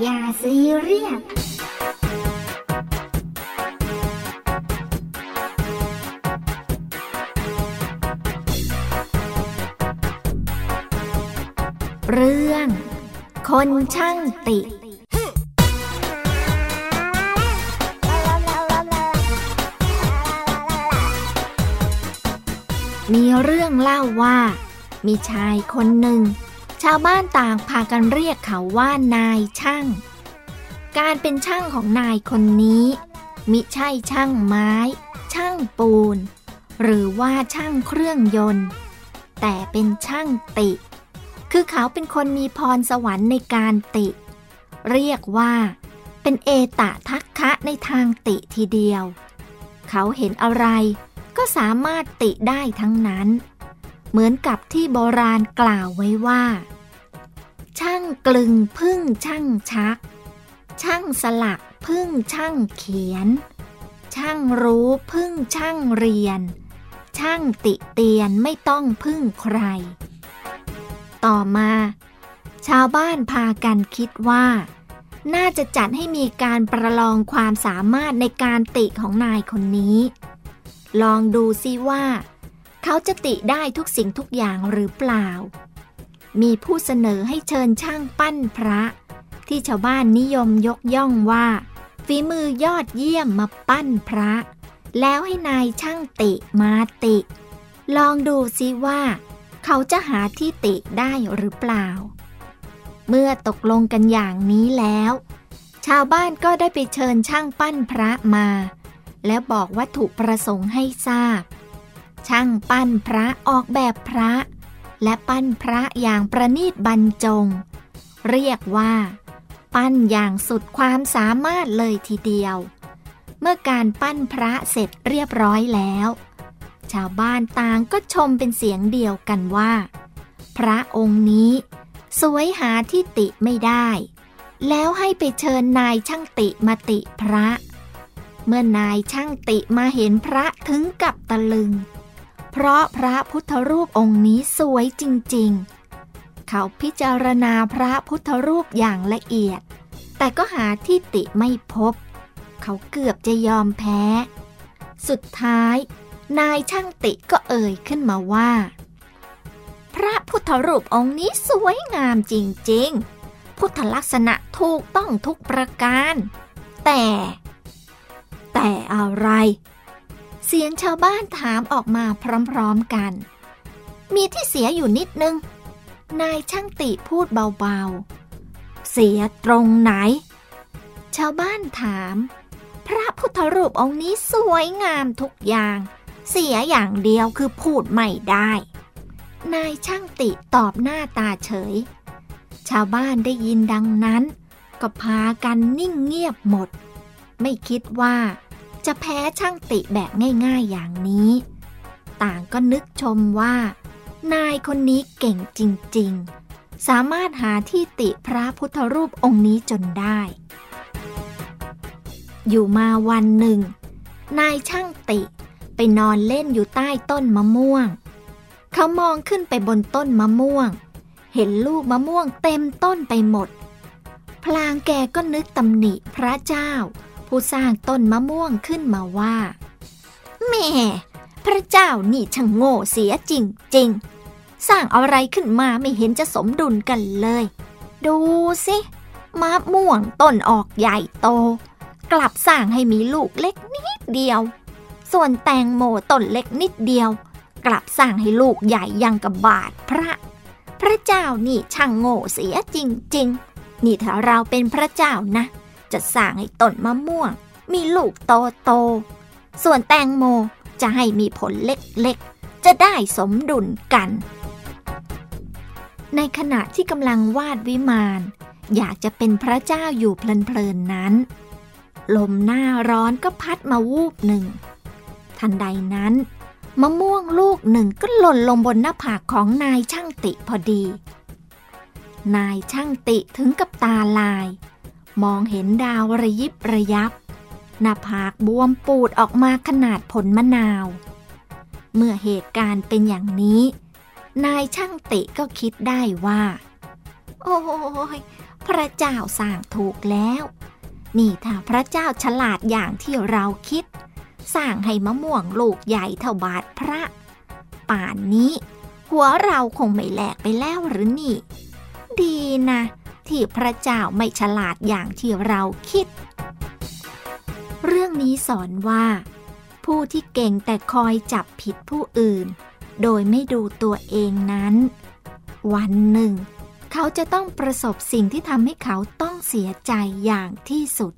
อย่าซีเรียสเรื่อง คนช่างติมีเรื่องเล่าว่า มีชายคนหนึ่ง ชาวบ้านต่างพากันเรียกเขาว่านายช่าง การเป็นช่างของนายคนนี้ มิใช่ช่างไม้ ช่างปูน หรือว่าช่างเครื่องยนต์ แต่เป็นช่างติ คือเขาเป็นคนมีพรสวรรค์ในการติ เรียกว่า เป็นเอตะทักคะในทางติทีเดียว เขาเห็นอะไรก็สามารถติได้ทั้งนั้น เหมือนกับที่โบราณกล่าวไว้ว่า กลึงพึ่งช่างชัก ช่างสลักพึ่งช่างเขียน ช่างรู้พึ่งช่างเรียน ช่างติเตียนไม่ต้องพึ่งใคร ต่อมา ชาวบ้านพากันคิดว่า น่าจะจัดให้มีการประลองความสามารถในการติของนายคนนี้ ลองดูซิว่า เขาจะติได้ทุกสิ่งทุกอย่างหรือเปล่า มีผู้เสนอให้เชิญช่างปั้นพระ ที่ชาวบ้านนิยมยกย่องว่า ฝีมือยอดเยี่ยมมาปั้นพระ แล้วให้นายช่างติมาติ ลองดูซิว่า เขาจะหาที่ติได้หรือเปล่า เมื่อตกลงกันอย่างนี้แล้ว ชาวบ้านก็ได้ไปเชิญช่างปั้นพระมา แล้วบอกวัตถุประสงค์ให้ทราบ ช่างปั้นพระออกแบบพระ และปั้นพระอย่างประณีตบรรจง เรียกว่า ปั้นอย่างสุดความสามารถเลยทีเดียว เมื่อการปั้นพระเสร็จเรียบร้อยแล้ว ชาวบ้านต่างก็ชมเป็นเสียงเดียวกันว่า พระองค์นี้ สวยหาที่ติไม่ได้ แล้วให้ไปเชิญนายช่างติมาติพระ เมื่อนายช่างติมาเห็นพระถึงกับตะลึง เพราะพระพุทธรูปองค์นี้สวยจริงๆ เขาพิจารณาพระพุทธรูปอย่างละเอียด แต่ก็หาที่ติไม่พบ เขาเกือบจะยอมแพ้ สุดท้าย นายช่างติก็เอ่ยขึ้นมาว่า พระพุทธรูปองค์นี้สวยงามจริงๆ พุทธลักษณะถูกต้องทุกประการ แต่ แต่อะไร เสียงชาวบ้านถามออกมาพร้อมๆกัน มีที่เสียอยู่นิดนึง นายช่างติพูดเบาๆ เสียตรงไหน ชาวบ้านถาม พระพุทธรูปองค์นี้สวยงามทุกอย่าง เสียอย่างเดียวคือพูดไม่ได้ นายช่างติตอบหน้าตาเฉย ชาวบ้านได้ยินดังนั้น ก็พากันนิ่งเงียบหมด ไม่คิดว่า จะแพ้ช่างติแบบง่ายๆอย่างนี้ ต่างก็นึกชมว่า นายคนนี้เก่งจริงๆ สามารถหาที่ติพระพุทธรูปองค์นี้จนได้ อยู่มาวันหนึ่ง นายช่างติไปนอนเล่นอยู่ใต้ต้นมะม่วง เขามองขึ้นไปบนต้นมะม่วง เห็นลูกมะม่วงเต็มต้นไปหมด พลางแกก็นึกตำหนิพระเจ้า ผู้สร้างต้นมะม่วงขึ้นมาว่า แม่ พระเจ้านี่ช่างโง่เสียจริงๆสร้างอะไรขึ้นมาไม่เห็นจะสมดุลกันเลย ดูสิมะม่วงต้นออกใหญ่โต กลับสร้างให้มีลูกเล็กนิดเดียว ส่วนแตงโมต้นเล็กนิดเดียว กลับสร้างให้ลูกใหญ่ยังกับบาทพระ พระเจ้านี่ช่างโง่เสียจริงๆ นี่ถ้าเราเป็นพระเจ้านะ จะสร้างให้ต้นมะม่วง มีลูกโตโต ส่วนแตงโมจะให้มีผลเล็กๆ จะได้สมดุลกัน ในขณะที่กำลังวาดวิมาน อยากจะเป็นพระเจ้าอยู่เพลินๆนั้น ลมหน้าร้อนก็พัดมาวูบหนึ่ง ทันใดนั้น มะม่วงลูกหนึ่งก็หล่นลงบนหน้าผากของนายช่างติพอดี นายช่างติถึงกับตาลาย มองเห็นดาวระยิบระยับ หน้าผากบวมปูดออกมาขนาดผลมะนาว เมื่อเหตุการณ์เป็นอย่างนี้ นายช่างติก็คิดได้ว่า โอ้ยพระเจ้าสร้างถูกแล้ว นี่ถ้าพระเจ้าฉลาดอย่างที่เราคิด สร้างให้มะม่วงลูกใหญ่เท่าบาทพระ ป่านนี้ หัวเราคงไม่แหลกไปแล้วหรือนี่ ดีนะ ที่พระเจ้าไม่ฉลาดอย่างที่เราคิด เรื่องนี้สอนว่า ผู้ที่เก่งแต่คอยจับผิดผู้อื่น โดยไม่ดูตัวเองนั้น วันหนึ่ง เขาจะต้องประสบสิ่งที่ทำให้เขาต้องเสียใจอย่างที่สุด